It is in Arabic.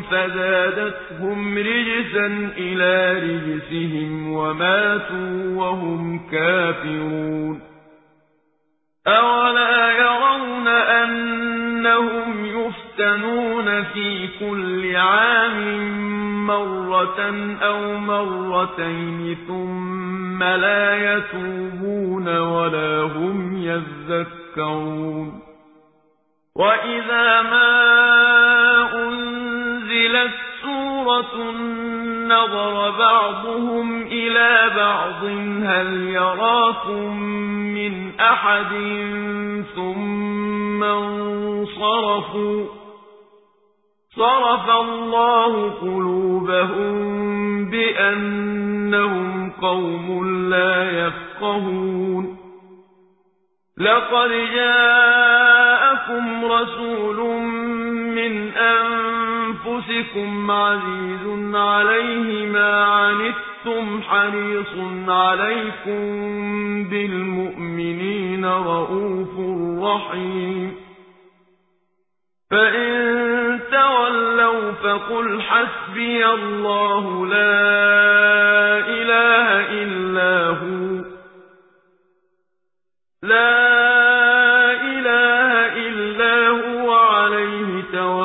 فزادتهم رجسا إلى رجسهم وماتوا وهم كافرون. أولا يرون أنهم يفتنون في كل عام مرة أو مرتين ثم لا يتوبون ولا هم يذكرون. وإذا ما نظر بعضهم إلى بعض هل يراكم من أحد ثم انصرفوا صرف الله قلوبهم بأنهم قوم لا يفقهون لقد جاءكم رسول من أنفسكم عزيز عليه ما عنتم حريص عليكم بالمؤمنين رؤوف رحيم. فإن تولوا فقل حسبي الله لا